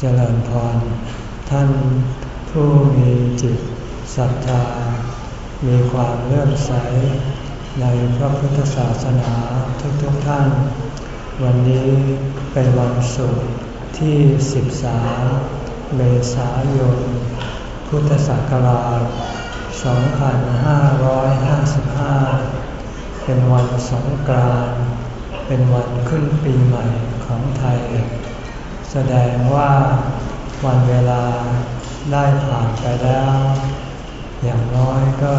เจริญพร ท่านผู้มีจิตศรัทธา มีความเลื่อมใส ในพระพุทธศาสนาทุกๆทท่าน วันนี้เป็นวันศุกร์ที่ 13 เมษายน พุทธศักราช 2555 เป็นวันสงกรานต์เป็นวันขึ้นปีใหม่ของไทย แสดงว่าวันเวลาได้ผ่านไปแล้ว อย่างน้อยก็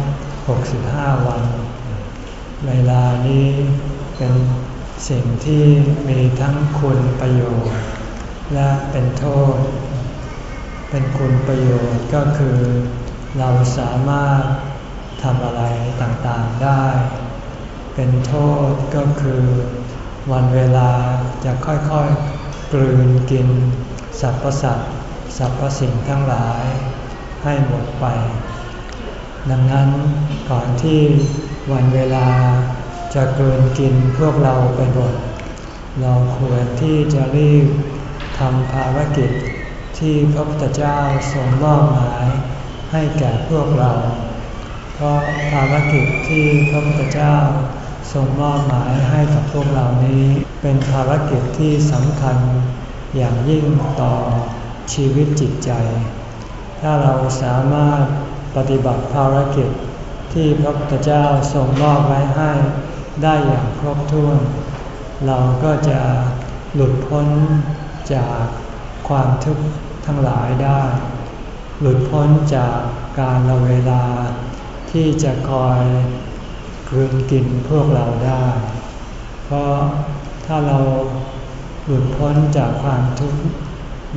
365 วัน เวลานี้เป็นสิ่งที่มีทั้งคุณประโยชน์ และเป็นโทษ เป็นคุณประโยชน์ก็คือเราสามารถทำอะไรต่างๆได้ เป็นโทษก็คือ วันเวลาจะค่อยๆกลืนกินสรรพสัตว์สรรพสิ่งทั้งหลายให้หมดไป ดังนั้นก่อนที่วันเวลาจะกลืนกินพวกเราไปหมด เราควรที่จะรีบทำภารกิจที่พระพุทธเจ้าทรงมอบหมายให้แก่พวกเรา เพราะภารกิจที่พระพุทธเจ้า ทรงมอบหมายให้กับพวกเรานี้เป็นภารกิจที่สำคัญอย่างยิ่งต่อชีวิตจิตใจ ถ้าเราสามารถปฏิบัติภารกิจที่พระพุทธเจ้าทรงมอบไว้ให้ได้อย่างครบถ้วน เราก็จะหลุดพ้นจากความทุกข์ทั้งหลายได้ หลุดพ้นจากการละเวลาที่จะคอย กลืนกินพวกเราได้ เพราะถ้าเราหลุดพ้นจากความทุกข์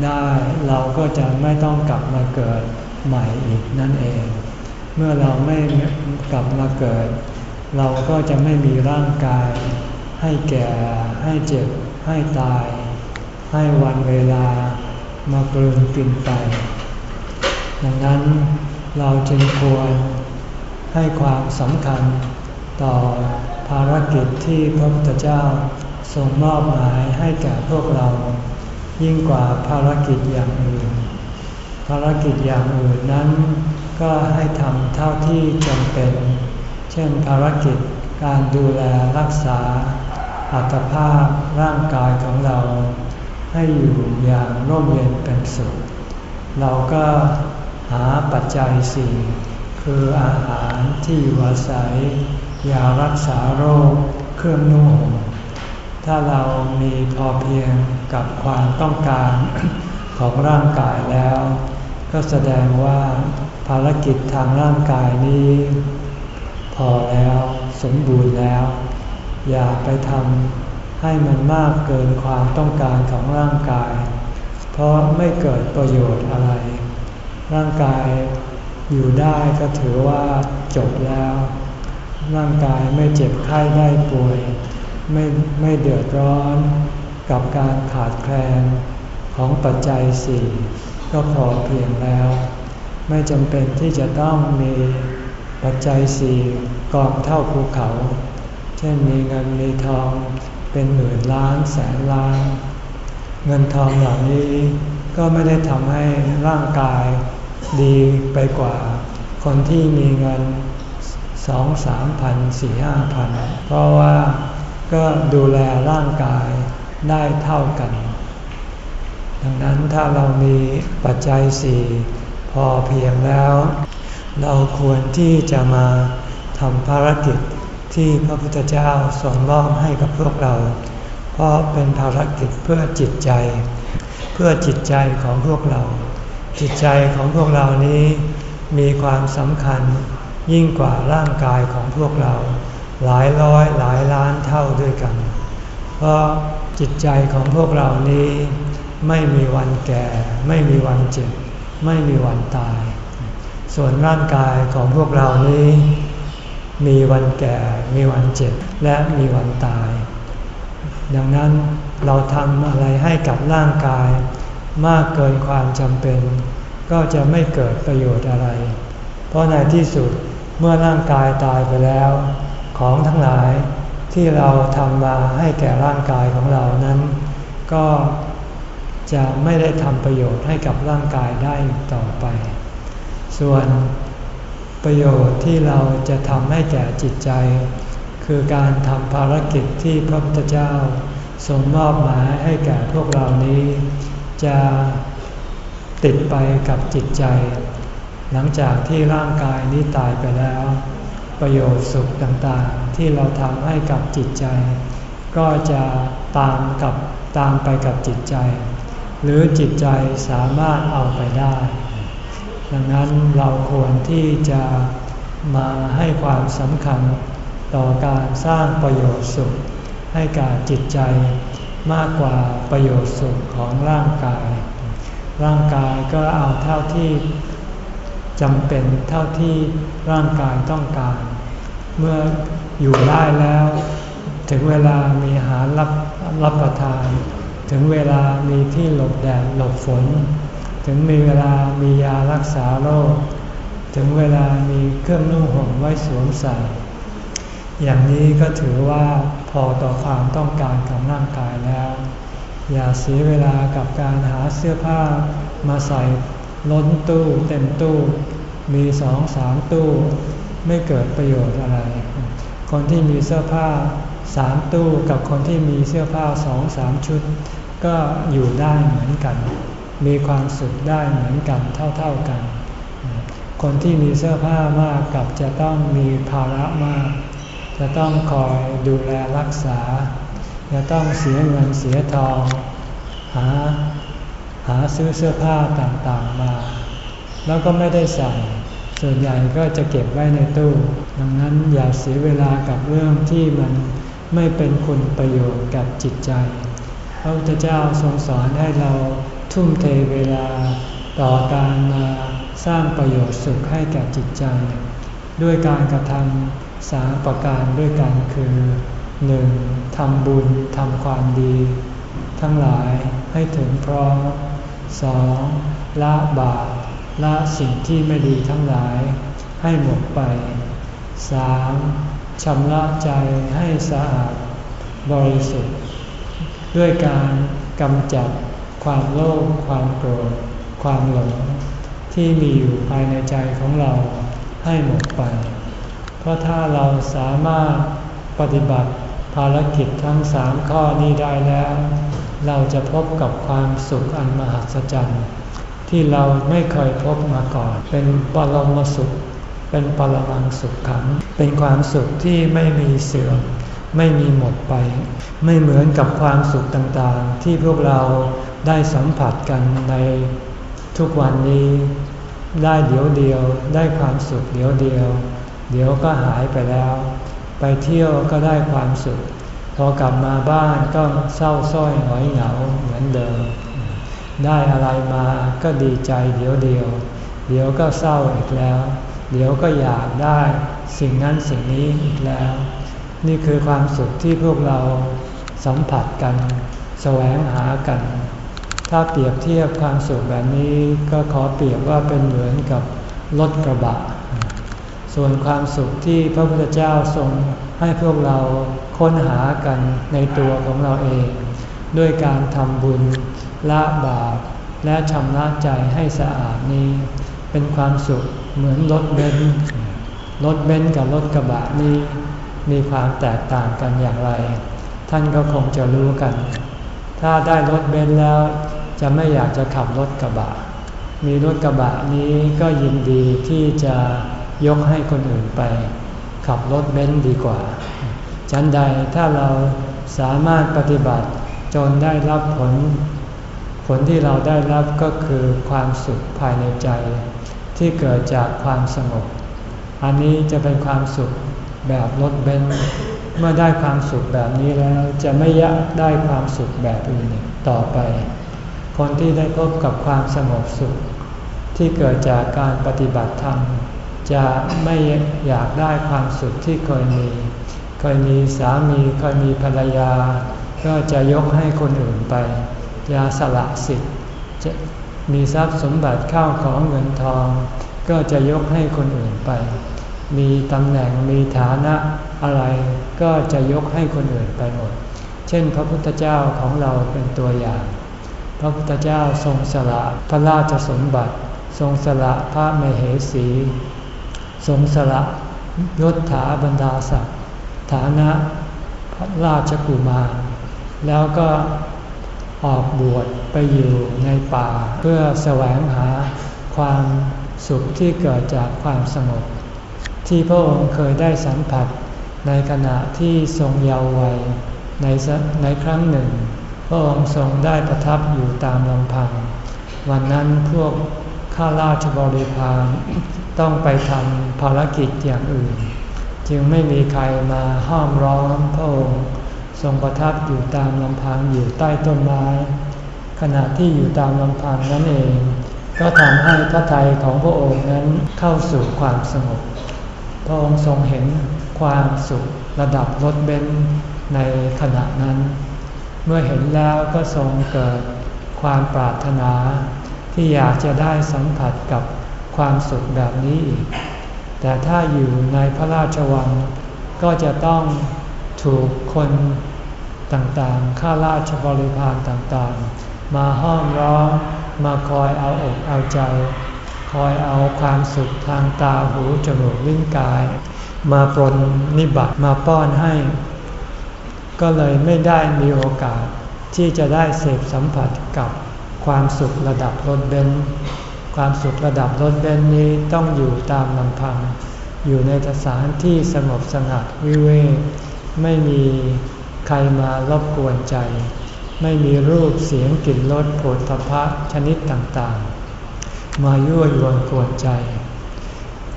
ได้เราก็จะไม่ต้องกลับมาเกิดใหม่อีกนั่นเอง เมื่อเราไม่กลับมาเกิด เราก็จะไม่มีร่างกาย ให้แก่ ให้เจ็บ ให้ตาย ให้วันเวลา มากลืนกินไป ดังนั้นเราจึงควรให้ความสำคัญ ต่อภารกิจที่พระพุทธเจ้าทรงมอบหมายให้แก่พวกเรา ยิ่งกว่าภารกิจอย่างอื่น ภารกิจอย่างอื่นนั้น ก็ให้ทำเท่าที่จำเป็น เช่นภารกิจการดูแลรักษาอัตภาพร่างกายของเรา ให้อยู่อย่างร่มเย็นเป็นสุข เราก็หาปัจจัยสี่คืออาหารที่อยู่อาศัย ยารักษาโรคเครื่องนุ่งห่มถ้าเรามีพอเพียงกับความต้องการของร่างกายแล้ว ก็แสดงว่าภารกิจทางร่างกายนี้ พอแล้วสมบูรณ์แล้ว อย่าไปทำให้มันมากเกินความต้องการของร่างกาย เพราะไม่เกิดประโยชน์อะไร ร่างกายอยู่ได้ก็ถือว่าจบแล้ว ร่างกายไม่เจ็บไข้ได้ป่วย ไม่ไม่เดือดร้อนกับการขาดแคลนของปัจจัยสี่ก็พอเพียงแล้ว ไม่จำเป็นที่จะต้องมีปัจจัยสี่กองเท่าภูเขา เช่นมีเงินมีทองเป็นหมื่นล้านแสนล้าน เงินทองเหล่านี้ก็ไม่ได้ทำให้ร่างกายดีไปกว่า คนที่มีเงิน สองสามพันสี่ห้าพันเพราะว่าก็ดูแลร่างกายได้เท่ากัน ดังนั้นถ้าเรามีปัจจัยสี่พอเพียงแล้ว เราควรที่จะมาทำภารกิจที่พระพุทธเจ้าทรงมอบให้กับพวกเรา เพราะเป็นภารกิจเพื่อจิตใจ เพื่อจิตใจของพวกเรา จิตใจของพวกเรานี้มีความสำคัญ ยิ่งกว่าร่างกายของพวกเราหลายร้อยหลายล้านเท่าด้วยกัน เพราะจิตใจของพวกเรานี้ไม่มีวันแก่ ไม่มีวันเจ็บ ไม่มีวันตาย ส่วนร่างกายของพวกเรานี้ มีวันแก่ มีวันเจ็บ และมีวันตาย ดังนั้นเราทำอะไรให้กับร่างกาย มากเกินความจำเป็น ก็จะไม่เกิดประโยชน์อะไร เพราะในที่สุด มื่อร่างกายตายไปแล้ว ของทั้งหลายที่เราทำมาให้แก่ร่างกายของเรานั้น ก็จะไม่ได้ทำประโยชน์ให้กับร่างกายได้ต่อไป ส่วนประโยชน์ที่เราจะทำให้แก่จิตใจ คือการทำภารกิจที่พระพุทธเจ้าทรงมอบหมายให้แก่พวกเรานี้ จะติดไปกับจิตใจ หลังจากที่ร่างกายนี้ตายไปแล้ว ประโยชน์สุขต่างๆ ที่เราทำให้กับจิตใจ ก็จะตามกับตามไปกับจิตใจ หรือจิตใจสามารถเอาไปได้ ดังนั้นเราควรที่จะมาให้ความสำคัญต่อการสร้างประโยชน์สุขให้กับจิตใจมากกว่าประโยชน์สุขของร่างกาย ร่างกายก็เอาเท่าที่ จำเป็นเท่าที่ร่างกายต้องการ เมื่ออยู่ได้แล้ว ถึงเวลามีอาหารรับรับประทาน ถึงเวลามีที่หลบแดดหลบฝน ถึงมีเวลามียารักษาโรค ถึงเวลามีเครื่องนุ่งห่มไว้สวมใส่อย่างนี้ก็ถือว่าพอต่อความต้องการของร่างกายแล้ว อย่าเสียเวลากับการหาเสื้อผ้ามาใส่ ล้นตู้เต็มตู้ มีสองสามตู้ ไม่เกิดประโยชน์อะไร คนที่มีเสื้อผ้าสามตู้กับคนที่มีเสื้อผ้าสองสามชุด ก็อยู่ได้เหมือนกัน มีความสุขได้เหมือนกันเท่าๆกัน คนที่มีเสื้อผ้ามากกับจะต้องมีภาระมาก จะต้องคอยดูแลรักษา จะต้องเสียเงินเสียทองหา หาซื้อเสื้อผ้าต่างๆมา แล้วก็ไม่ได้ใส่ ส่วนใหญ่ก็จะเก็บไว้ในตู้ ดังนั้นอย่าเสียเวลากับเรื่องที่มันไม่เป็นคุณประโยชน์กับจิตใจ พระพุทธเจ้าทรงสอนให้เราทุ่มเทเวลาต่อการมาสร้างประโยชน์สุขให้แก่จิตใจ ด้วยการกระทำสามประการด้วยกันคือ 1. ทำบุญทำความดี ทั้งหลายให้ถึงพร้อม 2. ละบาปละสิ่งที่ไม่ดีทั้งหลายให้หมดไป 3. ชำระใจให้สะอาดบริสุทธิ์ ด้วยการกำจัดความโลภความโกรธ ความหลง ที่มีอยู่ภายในใจของเราให้หมดไป เพราะถ้าเราสามารถปฏิบัติภารกิจทั้งสามข้อนี้ได้แล้ว เราจะพบกับความสุขอันมหัศจรรย์ที่เราไม่เคยพบมาก่อน เป็นปรมสุข เป็นปรมังสุขขัง เป็นความสุขที่ไม่มีเสื่อม ไม่มีหมดไป ไม่เหมือนกับความสุขต่างๆ ที่พวกเราได้สัมผัสกันในทุกวันนี้ ได้เดียวเดียว ได้ความสุขเดียวเดียว เดี๋ยวก็หายไปแล้ว ไปเที่ยวก็ได้ความสุข พอกลับมาบ้านก็เศร้าส้อยหงอยเหงาเหมือนเดิม ได้อะไรมาก็ดีใจเดี๋ยวเดียว เดี๋ยวก็เศร้าอีกแล้ว เดี๋ยวก็อยากได้สิ่งนั้นสิ่งนี้อีกแล้ว นี่คือความสุขที่พวกเราสัมผัสกัน แสวงหากัน ถ้าเปรียบเทียบความสุขแบบนี้ก็ขอเปรียบว่าเป็นเหมือนกับรถกระบะ ส่วนความสุขที่พระพุทธเจ้าทรงให้พวกเราค้นหากันในตัวของเราเอง ด้วยการทำบุญละบาปและชำระใจให้สะอาดนี้ เป็นความสุขเหมือนรถเบนซ์รถเบนซ์กับรถกระบะนี้ มีความแตกต่างกันอย่างไร ท่านก็คงจะรู้กัน ถ้าได้รถเบนซ์แล้วจะไม่อยากจะขับรถกระบะ มีรถกระบะนี้ก็ยินดีที่จะ ยกให้คนอื่นไป ขับรถเบนซ์ดีกว่า ฉันใดถ้าเราสามารถปฏิบัติจนได้รับผล ผลที่เราได้รับก็คือความสุขภายในใจ ที่เกิดจากความสงบ อันนี้จะเป็นความสุขแบบรถเบนซ์เมื่อได้ความสุขแบบนี้แล้วจะไม่ยากได้ความสุขแบบอื่นต่อไป คนที่ได้พบกับความสงบสุข ที่เกิดจากการปฏิบัติธรรม จะไม่อยากได้ความสุขที่เคยมี เคยมีสามีเคยมีภรรยา ก็จะยกให้คนอื่นไปยาสละสิทธิ์จะมีทรัพย์สมบัติเข้าของเงินทอง ก็จะยกให้คนอื่นไป มีตำแหน่งมีฐานะอะไรก็จะยกให้คนอื่นไปหมด เช่น พระพุทธเจ้าของเราเป็นตัวอย่างพพระพุทธเจ้าทรงสละพระราชสมบัติ ทรงสละพระมเหสี ทรงสละยศถาบรรดาศักดิ์ฐานะพระราชกุมาร แล้วก็ออกบวชไปอยู่ในป่า เพื่อแสวงหาความสุขที่เกิดจากความสงบที่พระองค์เคยได้สัมผัสในขณะที่ทรงเยาว์วัยในในครั้งหนึ่ง พระองค์ทรงได้ประทับอยู่ตามลำพัง วันนั้นพวกข้าราชบริพาร ต้องไปทำภารกิจอย่างอื่น จึงไม่มีใครมาห้อมร้อมพระองค์ ทรงประทับอยู่ตามลำพังอยู่ใต้ต้นไม้ ขณะที่อยู่ตามลำพังนั้นเอง ก็ทำให้พระทัยของพระองค์นั้นเข้าสู่ความสงบพระองค์ทรงเห็นความสุขระดับรถเบนในขณะนั้น เมื่อเห็นแล้วก็ทรงเกิดความปรารถนาที่อยากจะได้สัมผัสกับ ความสุขแบบนี้อีก แต่ถ้าอยู่ในพระราชวัง ก็จะต้องถูกคนต่างๆ ข้าราชบริพารต่างๆ มาห้อมร้อมมาคอยเอาอกเอาใจ คอยเอาความสุขทางตาหูจมูกลิ้นกาย มาปรนนิบัติมาป้อนให้ ก็เลยไม่ได้มีโอกาสที่จะได้เสพสัมผัสกับความสุขระดับรถเบนซ์ ความสุขระดับรถเบนนี้ต้องอยู่ตามลำพัง อยู่ในสถานที่สงบสงัดวิเวกไม่มีใครมารบกวนใจ ไม่มีรูปเสียงกลิ่นรสโผลพภะชนิดต่างๆ มายั่วยวนกวนใจ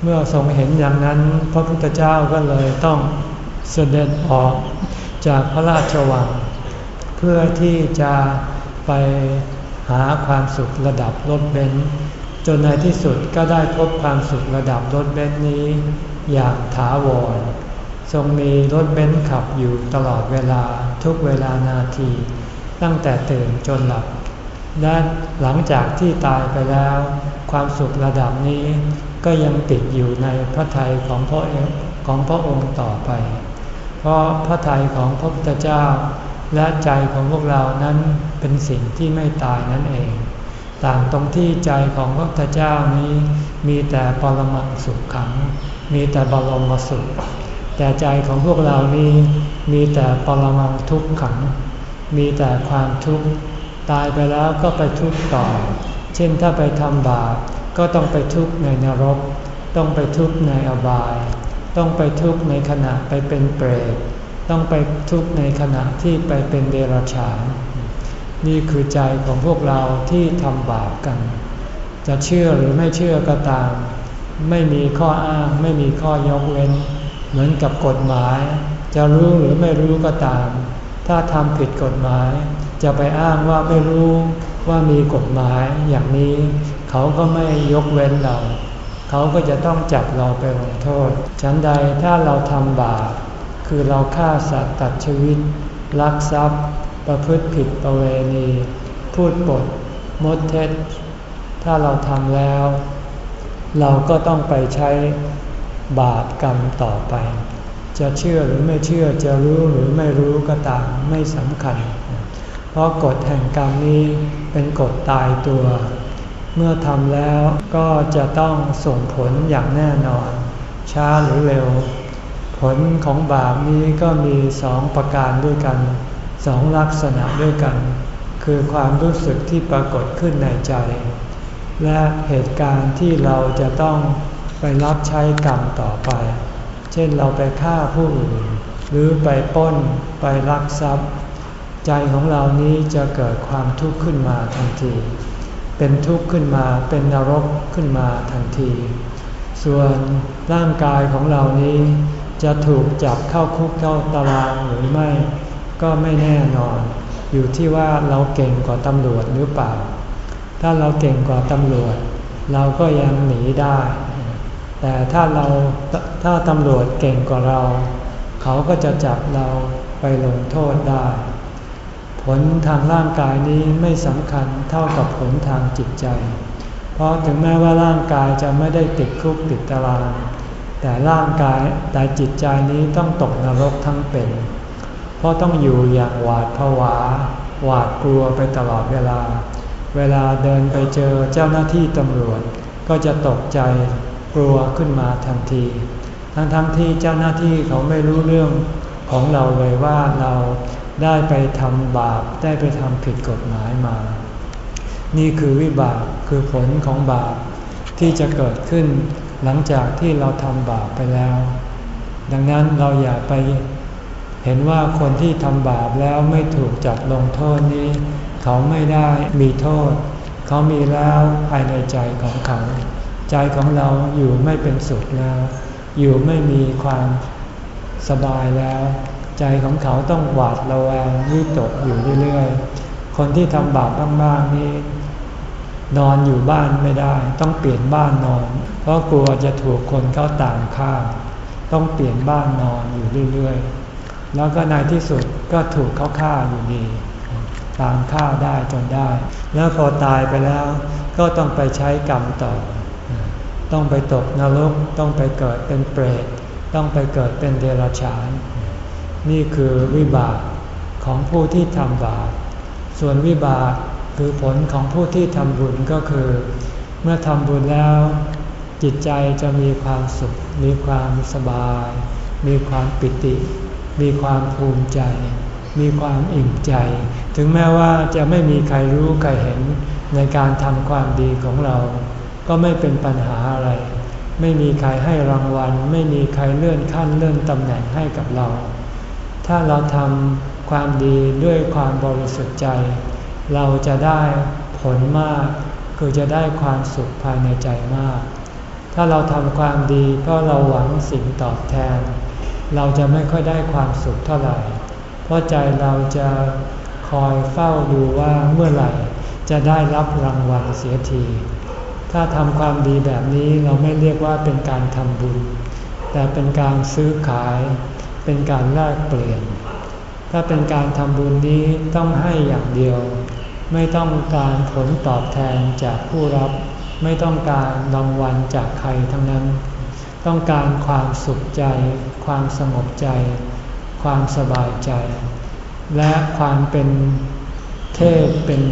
เมื่อทรงเห็นอย่างนั้น พระพุทธเจ้าก็เลยต้องเสด็จออกจากพระราชวัง เพื่อที่จะไปหาความสุขระดับรถเบนซ์ จนในที่สุดก็ได้พบความสุขระดับรถเบนซ์นี้ อย่างถาวร ทรงมีรถเบนซ์ขับอยู่ตลอดเวลาทุกเวลานาที ตั้งแต่ตื่นจนหลับและหลังจากที่ตายไปแล้ว ความสุขระดับนี้ก็ยังติดอยู่ในพระทัยของพระของพระองค์ต่อไป เพราะพระทัยของพระพุทธเจ้า และใจของพวกเรานั้นเป็นสิ่งที่ไม่ตายนั่นเอง ต่างตรงที่ใจของพระพุทธเจ้านี้ มีแต่ปรมังสุขขัง มีแต่บรมสุข แต่ใจของพวกเรานี้ มีแต่ปรมังทุกขัง มีแต่ความทุกข์ตายไปแล้วก็ไปทุกข์ต่อ เช่นถ้าไปทำบาปก็ต้องไปทุกข์ในนรก ต้องไปทุกข์ในอบาย ต้องไปทุกข์ในขณะไปเป็นเปรตต้องไปทุกข์ในขณะที่ไปเป็นเดรัจฉาน นี่คือใจของพวกเราที่ทำบาปกัน จะเชื่อหรือไม่เชื่อก็ตาม ไม่มีข้ออ้างไม่มีข้อยกเว้น เหมือนกับกฎหมาย จะรู้หรือไม่รู้ก็ตาม ถ้าทำผิดกฎหมาย จะไปอ้างว่าไม่รู้ว่ามีกฎหมายอย่างนี้ เขาก็ไม่ยกเว้นเรา เขาก็จะต้องจับเราไปลงโทษฉันใดถ้าเราทำบาปคือเราฆ่าสัตว์ตัดชีวิตลักทรัพย์ ประพฤติผิดประเวณี พูดปดมดเท็จ ถ้าเราทำแล้ว เราก็ต้องไปใช้บาปกรรมต่อไป จะเชื่อหรือไม่เชื่อจะรู้หรือไม่รู้ก็ตามไม่สำคัญ เพราะกฎแห่งกรรมนี้เป็นกฎตายตัว เมื่อทำแล้วก็จะต้องส่งผลอย่างแน่นอน ช้าหรือเร็ว ผลของบาปนี้ก็มีสองประการด้วยกัน สองลักษณะด้วยกัน คือความรู้สึกที่ปรากฏขึ้นในใจ และเหตุการณ์ที่เราจะต้องไปรับใช้กรรมต่อไป เช่นเราไปฆ่าผู้อื่น หรือไปป้นไปลักทรัพย์ ใจของเรานี้จะเกิดความทุกข์ขึ้นมาทันที เป็นทุกข์ขึ้นมาเป็นนรกขึ้นมาทันที ส่วนร่างกายของเรานี้จะถูกจับเข้าคุกเข้าตารางหรือไม่ ก็ไม่แน่นอน อยู่ที่ว่าเราเก่งกว่าตำรวจหรือเปล่า ถ้าเราเก่งกว่าตำรวจ เราก็ยังหนีได้ แต่ถ้าเราถ้าตำรวจเก่งกว่าเรา เขาก็จะจับเราไปลงโทษได้ ผลทางร่างกายนี้ไม่สำคัญเท่ากับผลทางจิตใจ เพราะถึงแม้ว่าร่างกายจะไม่ได้ติดคุกติดตาราง แต่ร่างกายแต่จิตใจนี้ต้องตกนรกทั้งเป็น เพราะต้องอยู่อย่างหวาดผวา หวาดกลัวไปตลอดเวลา เวลาเดินไปเจอเจ้าหน้าที่ตำรวจ ก็จะตกใจกลัวขึ้นมาทันที ทั้งๆทที่เจ้าหน้าที่เขาไม่รู้เรื่องของเราเลยว่าเราได้ไปทำบาปได้ไปทำผิดกฎหมายมา นี่คือวิบากคือผลของบาปที่จะเกิดขึ้นหลังจากที่เราทำบาปไปแล้ว ดังนั้นเราอย่าไป เห็นว่าคนที่ทำบาปแล้วไม่ถูกจัดลงโทษนี้ เขาไม่ได้มีโทษ เขามีแล้วภายในใจของเขา ใจของเราอยู่ไม่เป็นสุขแล้ว อยู่ไม่มีความสบายแล้ว ใจของเขาต้องหวาดระแวงวิตกอยู่เรื่อยๆ คนที่ทำบาปบ้างๆนี้ นอนอยู่บ้านไม่ได้ ต้องเปลี่ยนบ้านนอน เพราะกลัวจะถูกคนเขาต่างฆ่า ต้องเปลี่ยนบ้านนอนอยู่เรื่อยๆ แล้วก็ในที่สุดก็ถูกเขาฆ่าอยู่ดี ตามฆ่าได้จนได้ แล้วพอตายไปแล้ว ก็ต้องไปใช้กรรมต่อ ต้องไปตกนรก ต้องไปเกิดเป็นเปรต ต้องไปเกิดเป็นเดรัจฉาน นี่คือวิบากของผู้ที่ทำบาป ส่วนวิบากคือผลของผู้ที่ทำบุญก็คือ เมื่อทำบุญแล้ว จิตใจจะมีความสุข มีความสบาย มีความปิติ มีความภูมิใจ มีความอิ่มใจ ถึงแม้ว่าจะไม่มีใครรู้ใครเห็นในการทำความดีของเรา ก็ไม่เป็นปัญหาอะไร ไม่มีใครให้รางวัล ไม่มีใครเลื่อนขั้นเลื่อนตำแหน่งให้กับเรา ถ้าเราทำความดีด้วยความบริสุทธิ์ใจ เราจะได้ผลมาก คือจะได้ความสุขภายในใจมาก ถ้าเราทำความดีเพราะเราหวังสิ่งตอบแทน เราจะไม่ค่อยได้ความสุขเท่าไหร่ เพราะใจเราจะคอยเฝ้าดูว่าเมื่อไหร่จะได้รับรางวัลเสียที ถ้าทำความดีแบบนี้เราไม่เรียกว่าเป็นการทำบุญ แต่เป็นการซื้อขาย เป็นการแลกเปลี่ยน ถ้าเป็นการทำบุญนี้ต้องให้อย่างเดียว ไม่ต้องการผลตอบแทนจากผู้รับ ไม่ต้องการรางวัลจากใครทั้งนั้น ต้องการความสุขใจ ความสงบใจ ความสบายใจ และความเป็นเทพเป็น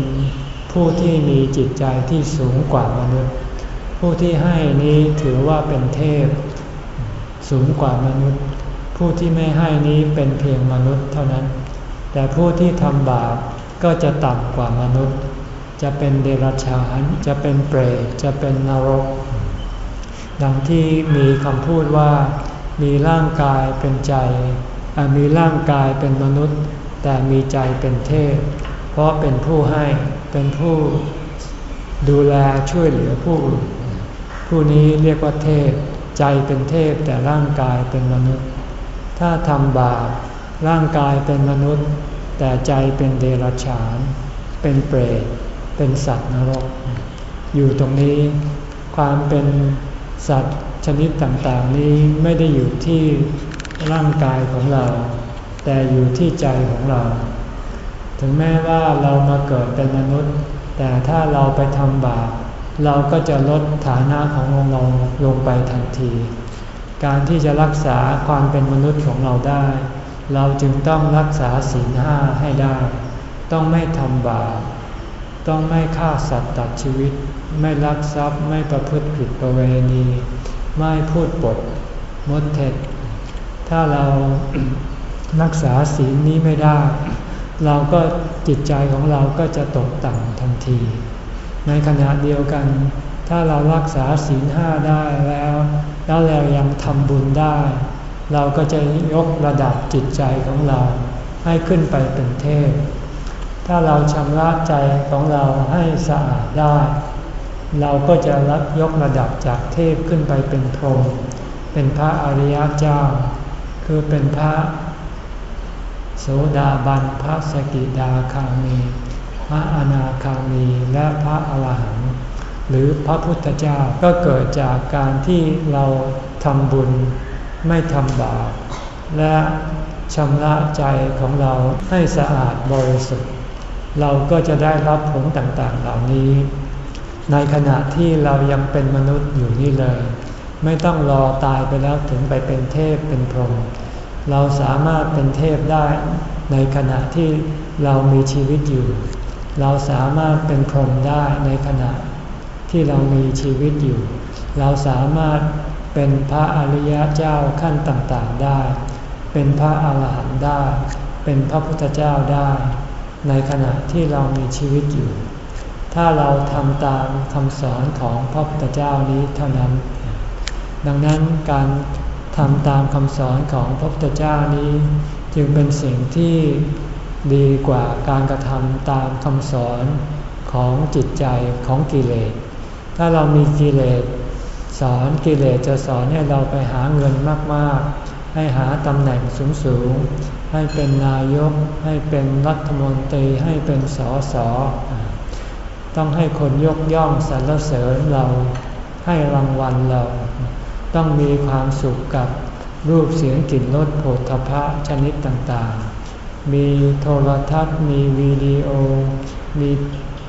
ผู้ที่มีจิตใจที่สูงกว่ามนุษย์ ผู้ที่ให้นี้ถือว่าเป็นเทพ สูงกว่ามนุษย์ ผู้ที่ไม่ให้นี้เป็นเพียงมนุษย์เท่านั้น แต่ผู้ที่ทำบาปก็จะต่ำกว่ามนุษย์ จะเป็นเดรัจฉานจะเป็นเปรตจะเป็นนรก ดังที่มีคำพูดว่า มีร่างกายเป็นใจ มีร่างกายเป็นมนุษย์ แต่มีใจเป็นเทพ เพราะเป็นผู้ให้เป็นผู้ดูแลช่วยเหลือผู้อื่นผู้นี้เรียกว่าเทพ ใจเป็นเทพแต่ร่างกายเป็นมนุษย์ ถ้าทำบาปร่างกายเป็นมนุษย์ แต่ใจเป็นเดรัจฉาน เป็นเปรตเป็นสัตว์นรก อยู่ตรงนี้ความเป็นสัตว์ ชนิดต่างๆนี้ไม่ได้อยู่ที่ร่างกายของเรา แต่อยู่ที่ใจของเรา ถึงแม้ว่าเรามาเกิดเป็นมนุษย์ แต่ถ้าเราไปทำบาปเราก็จะลดฐานะของเราลงไปทันที การที่จะรักษาความเป็นมนุษย์ของเราได้ เราจึงต้องรักษาศีลห้าให้ได้ ต้องไม่ทำบาปต้องไม่ฆ่าสัตว์ตัดชีวิต ไม่ลักทรัพย์ไม่ประพฤติผิดประเวณี ไม่พูดปดมดเท็จ ถ้าเรารักษาศีลนี้ไม่ได้ เราก็จิตใจของเราก็จะตกต่ำทันที ในขณะเดียวกัน ถ้าเรารักษาศีลห้าได้แล้ว แล้วเรายังทำบุญได้ เราก็จะยกระดับจิตใจของเราให้ขึ้นไปเป็นเทพ ถ้าเราชำระใจของเราให้สะอาดได้ เราก็จะรับยกระดับจากเทพขึ้นไปเป็นพรหมเป็นพระอริยเจ้า คือเป็นพระโสดาบันพระสกิดาคามี พระอนาคามีและพระอรหันต์หรือพระพุทธเจ้าก็เกิดจากการที่เราทำบุญไม่ทำบาปและชำระใจของเราให้สะอาดบริสุทธิ์ เราก็จะได้รับผลต่างๆเหล่านี้ ในขณะที่เรายังเป็นมนุษย์อยู่นี่เลย ไม่ต้องรอตายไปแล้วถึงไปเป็นเทพเป็นพรหมเราสามารถเป็นเทพได้ในขณะที่เรามีชีวิตอยู่ เราสามารถเป็นพรหมได้ในขณะที่เรามีชีวิตอยู่ เราสามารถเป็นพระอริยะเจ้าขั้นต่างๆได้ เป็นพระอาหารหันต์ได้ เป็นพระพุทธเจ้าได้ ในขณะที่เรามีชีวิตอยู่ ถ้าเราทำตามคำสอนของพระพุทธเจ้านี้เท่านั้น ดังนั้นการทำตามคำสอนของพระพุทธเจ้านี้ จึงเป็นสิ่งที่ดีกว่าการกระทำตามคำสอนของจิตใจของกิเลส ถ้าเรามีกิเลสสอนกิเลสจะสอนให้เราไปหาเงินมาก ๆ ให้หาตำแหน่งสูง ๆ ให้เป็นนายก ให้เป็นรัฐมนตรี ให้เป็นสอสอ ต้องให้คนยกย่องสรรเสริญเรา ให้รางวัลเรา ต้องมีความสุขกับรูปเสียงกลิ่นรสโผฏฐพะชนิดต่างๆ มีโทรทัศน์ มีวิดีโอ มี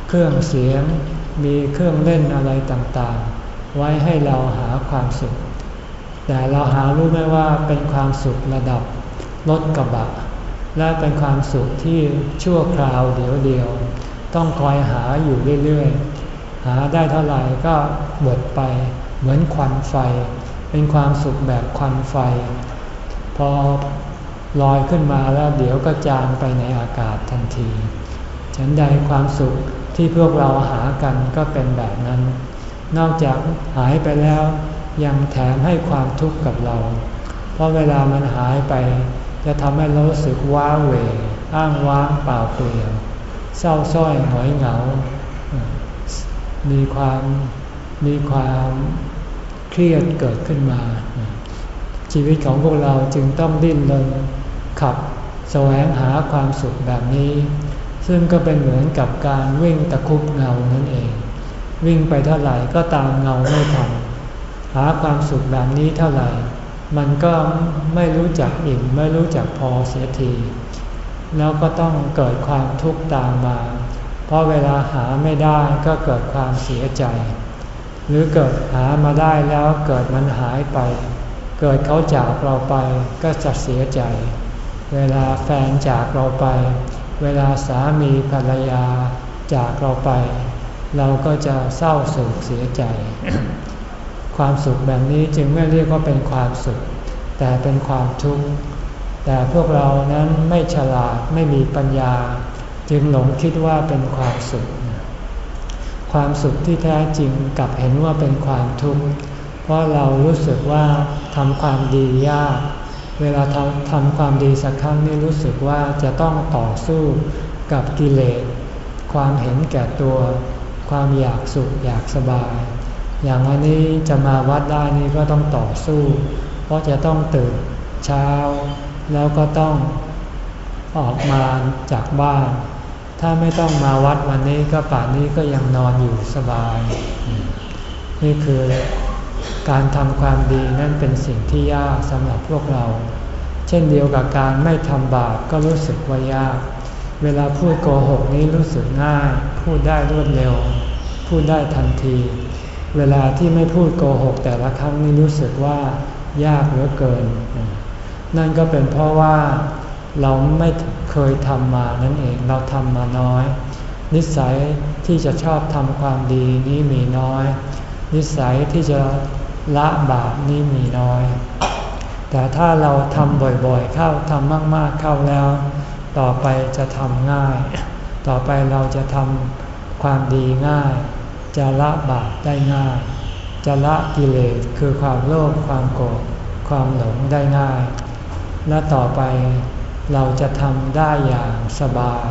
เครื่องเสียง มีเครื่องเล่นอะไรต่างๆ ไว้ให้เราหาความสุข แต่เราหารู้ไหมว่าเป็นความสุขระดับรถกระบะ และเป็นความสุขที่ชั่วคราวเดียวเดียว ต้องคอยหาอยู่เรื่อยๆ หาได้เท่าไหร่ก็หมดไป เหมือนควันไฟ เป็นความสุขแบบควันไฟ พอลอยขึ้นมาแล้วเดี๋ยวก็จางไปในอากาศทันที ฉันใดความสุขที่พวกเราหากันก็เป็นแบบนั้น นอกจากหายไปแล้ว ยังแถมให้ความทุกข์กับเรา เพราะเวลามันหายไป จะทำให้เรารู้สึกว้าเหวอ้างว้างเปล่าเปลี่ยว เศร้าส้อยหงอยเหงา มีความมีความเครียดเกิดขึ้นมา ชีวิตของพวกเราจึงต้องดิ้นรนขับแสวงหาความสุขแบบนี้ ซึ่งก็เป็นเหมือนกับการวิ่งตะคุบเงานั่นเอง วิ่งไปเท่าไหร่ก็ตามเงาไม่ทันหาความสุขแบบนี้เท่าไหร่ มันก็ไม่รู้จักอิ่มไม่รู้จักพอเสียที แล้วก็ต้องเกิดความทุกข์ตามมา เพราะเวลาหาไม่ได้ก็เกิดความเสียใจ หรือเกิดหามาได้แล้วเกิดมันหายไป เกิดเขาจากเราไปก็จะเสียใจ เวลาแฟนจากเราไป เวลาสามีภรรยาจากเราไป เราก็จะเศร้าโศกเสียใจ ความสุขแบบนี้จึงไม่เรียกว่าเป็นความสุข แต่เป็นความทุกข์ แต่พวกเรานั้นไม่ฉลาดไม่มีปัญญา จึงหลงคิดว่าเป็นความสุข ความสุขที่แท้จริงกลับเห็นว่าเป็นความทุกข์เพราะเรารู้สึกว่าทำความดียาก เวลาทำทำความดีสักครั้งนี่รู้สึกว่าจะต้องต่อสู้กับกิเลส ความเห็นแก่ตัว ความอยากสุขอยากสบาย อย่างวันนี้จะมาวัดได้นี่ก็ต้องต่อสู้ เพราะจะต้องตื่นเช้า แล้วก็ต้องออกมาจากบ้าน ถ้าไม่ต้องมาวัดวันนี้ก็ป่านนี้ก็ยังนอนอยู่สบาย นี่คือการทำความดีนั่นเป็นสิ่งที่ยากสำหรับพวกเรา เช่นเดียวกับการไม่ทำบาปก็รู้สึกว่ายาก เวลาพูดโกหกนี้รู้สึกง่าย พูดได้รวดเร็ว พูดได้ทันที เวลาที่ไม่พูดโกหกแต่ละครั้งนี่รู้สึกว่ายากเหลือเกิน นั่นก็เป็นเพราะว่าเราไม่เคยทำมานั่นเองเราทำมาน้อย นิสัยที่จะชอบทำความดีนี้มีน้อย นิสัยที่จะละบาปนี้มีน้อย แต่ถ้าเราทำบ่อยๆ เข้าทำมากๆเข้าแล้ว ต่อไปจะทำง่าย ต่อไปเราจะทำความดีง่าย จะละบาปได้ง่าย จะละกิเลสคือความโลภความโกรธความหลงได้ง่าย และต่อไปเราจะทำได้อย่างสบาย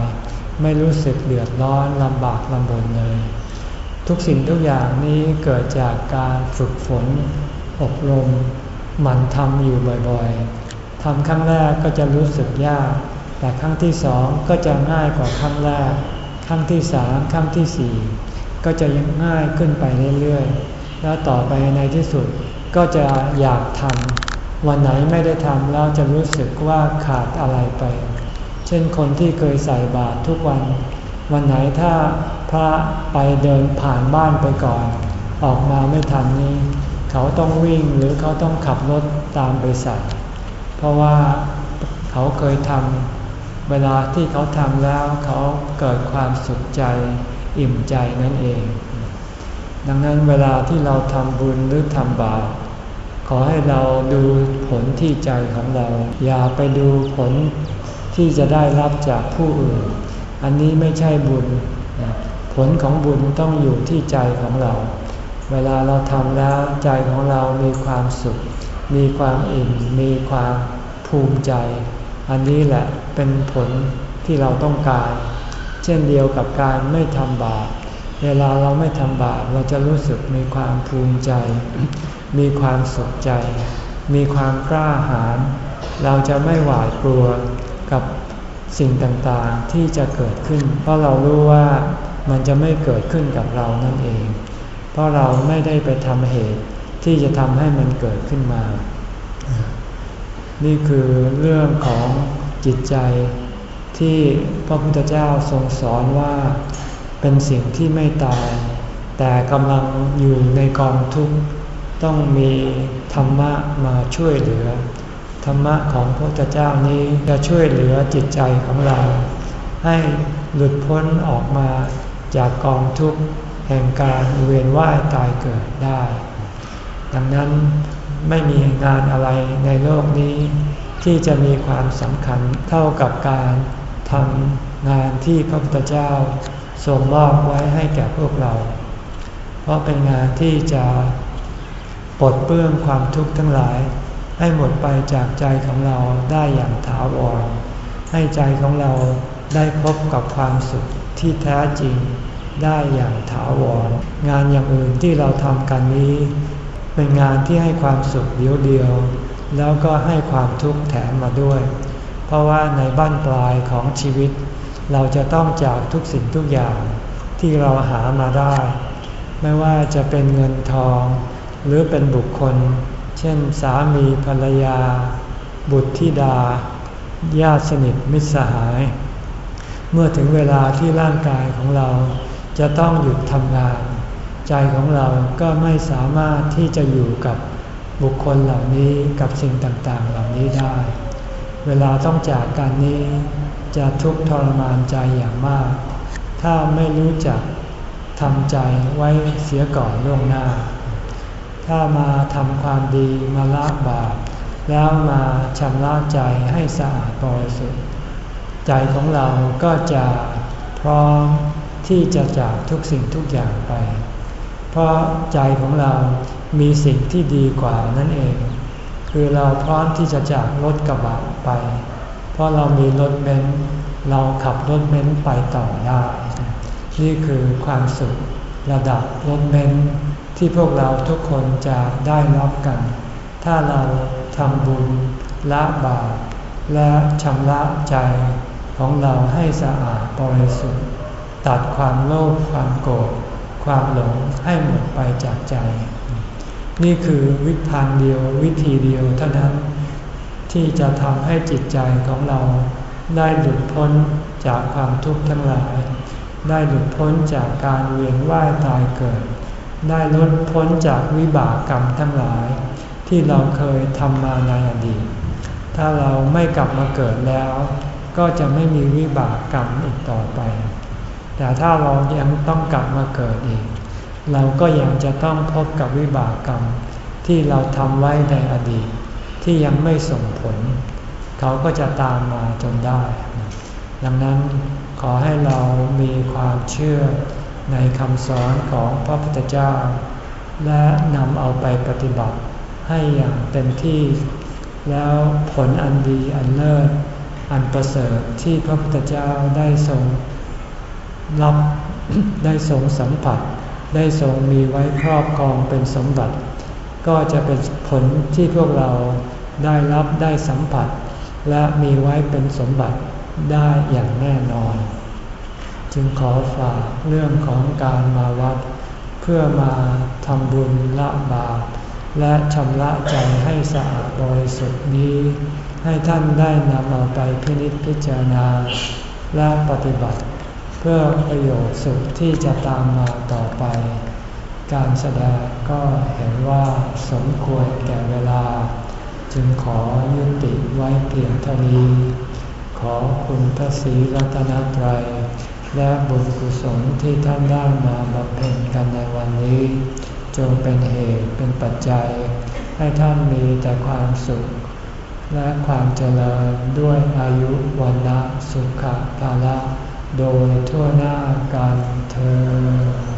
ไม่รู้สึกเดือดร้อนลำบากลำบนเลย ทุกสิ่งทุกอย่างนี้เกิดจากการฝึกฝน อบรมหมั่นทำอยู่บ่อยๆทำครั้งแรกก็จะรู้สึกยาก แต่ครั้งที่สองก็จะง่ายกว่าครั้งแรก ครั้งที่สามครั้งที่สี่ก็จะยังง่ายขึ้นไปเรื่อยๆ แล้วต่อไปในที่สุดก็จะอยากทำ วันไหนไม่ได้ทำแล้วจะรู้สึกว่าขาดอะไรไป เช่นคนที่เคยใส่บาตรทุกวัน วันไหนถ้าพระไปเดินผ่านบ้านไปก่อน ออกมาไม่ทันนี้ เขาต้องวิ่งหรือเขาต้องขับรถตามไปใส่เพราะว่าเขาเคยทำเวลาที่เขาทำแล้วเขาเกิดความสุขใจอิ่มใจนั่นเอง ดังนั้นเวลาที่เราทำบุญหรือทำบาป ขอให้เราดูผลที่ใจของเรา อย่าไปดูผลที่จะได้รับจากผู้อื่น อันนี้ไม่ใช่บุญ ผลของบุญต้องอยู่ที่ใจของเรา เวลาเราทำแล้วใจของเรามีความสุข มีความอิ่ม มีความภูมิใจ อันนี้แหละเป็นผลที่เราต้องการ เช่นเดียวกับการไม่ทำบาป เวลาเราไม่ทำบาปเราจะรู้สึกมีความภูมิใจ มีความสุขใจ มีความกล้าหาญเราจะไม่หวาดกลัวกับสิ่งต่างๆที่จะเกิดขึ้น เพราะเรารู้ว่ามันจะไม่เกิดขึ้นกับเรานั่นเอง เพราะเราไม่ได้ไปทำเหตุที่จะทำให้มันเกิดขึ้นมา นี่คือเรื่องของจิตใจที่พระพุทธเจ้าทรงสอนว่า เป็นสิ่งที่ไม่ตาย แต่กำลังอยู่ในกองทุกข์ต้องมีธรรมะมาช่วยเหลือ ธรรมะของพระพุทธเจ้านี้จะช่วยเหลือจิตใจของเรา ให้หลุดพ้นออกมาจากกองทุกข์แห่งการเวียนว่ายตายเกิดได้ ดังนั้นไม่มีงานอะไรในโลกนี้ ที่จะมีความสำคัญเท่ากับการทำงานที่พระพุทธเจ้า ทรงมอบไว้ให้แก่พวกเรา เพราะเป็นงานที่จะปลดเปื้องความทุกข์ทั้งหลาย ให้หมดไปจากใจของเราได้อย่างถาวร ให้ใจของเราได้พบกับความสุขที่แท้จริงได้อย่างถาวร งานอย่างอื่นที่เราทำกันนี้ เป็นงานที่ให้ความสุขเดียวเดียว แล้วก็ให้ความทุกข์แถมมาด้วย เพราะว่าในบ้านปลายของชีวิต เราจะต้องจากทุกสิ่งทุกอย่างที่เราหามาได้ ไม่ว่าจะเป็นเงินทอง หรือเป็นบุคคล เช่นสามีภรรยา บุตรธิดา ญาติสนิทมิตรสหาย เมื่อถึงเวลาที่ร่างกายของเราจะต้องหยุดทำงาน ใจของเราก็ไม่สามารถที่จะอยู่กับบุคคลเหล่านี้กับสิ่งต่างๆ เหล่านี้ได้ เวลาต้องจากกันนี้ จะทุกข์ทรมานใจอย่างมาก ถ้าไม่รู้จักทำใจไว้เสียก่อนล่วงหน้า ถ้ามาทำความดีมาละบาปแล้วมาชำระใจให้สะอาดบริสุทธิ์ใจของเราก็จะพร้อมที่จะจากทุกสิ่งทุกอย่างไป เพราะใจของเรามีสิ่งที่ดีกว่านั่นเอง คือเราพร้อมที่จะจากรถกระบะไป เพราะเรามีรถเบนซ์เราขับรถเบนซ์ไปต่อได้ นี่คือความสุขระดับรถเบนซ์ที่พวกเราทุกคนจะได้รับกัน ถ้าเราทำบุญละบาปและชำระใจของเราให้สะอาดบริสุทธิ์ ตัดความโลภความโกรธความหลงให้หมดไปจากใจ นี่คือวิธีทางเดียววิธีเดียวเท่านั้น ที่จะทำให้จิตใจของเรา ได้หลุดพ้นจากความทุกข์ทั้งหลาย ได้หลุดพ้นจากการเวียนว่ายตายเกิด ได้ลดพ้นจากวิบากกรรมทั้งหลาย ที่เราเคยทำมาในอดีต ถ้าเราไม่กลับมาเกิดแล้ว ก็จะไม่มีวิบากกรรมอีกต่อไป แต่ถ้าเรายังต้องกลับมาเกิดอีก เราก็ยังจะต้องพบกับวิบากกรรมที่เราทำไว้ในอดีต ที่ยังไม่ส่งผล เขาก็จะตามมาจนได้ ดังนั้นขอให้เรามีความเชื่อในคำสอนของพระพุทธเจ้า และนำเอาไปปฏิบัติให้อย่างเต็มที่ แล้วผลอันดีอันเลิศอันประเสริฐที่พระพุทธเจ้าได้ทรงรับได้ทรงสัมผัส ได้ทรงมีไว้ครอบครองเป็นสมบัติ ก็จะเป็นผลที่พวกเรา ได้รับได้สัมผัส และมีไว้เป็นสมบัติได้อย่างแน่นอน จึงขอฝากเรื่องของการมาวัด เพื่อมาทำบุญละบาปและชำระใจให้สะอาดบริสุทธิ์นี้ ให้ท่านได้นำเอาไปพินิจพิจารณา และปฏิบัติ เพื่อประโยชน์สุขที่จะตามมาต่อไป การแสดงก็เห็นว่าสมควรแก่เวลา จึงขอยุติไว้เพียงเท่านี้ ขอคุณพระศรีรัตนตรัย และบุญกุศลที่ท่านได้มาบำเพ็ญกันในวันนี้ จงเป็นเหตุเป็นปัจจัย ให้ท่านมีแต่ความสุข และความเจริญด้วยอายุวันนะสุขภาละโดยทั่วหน้ากันเธอ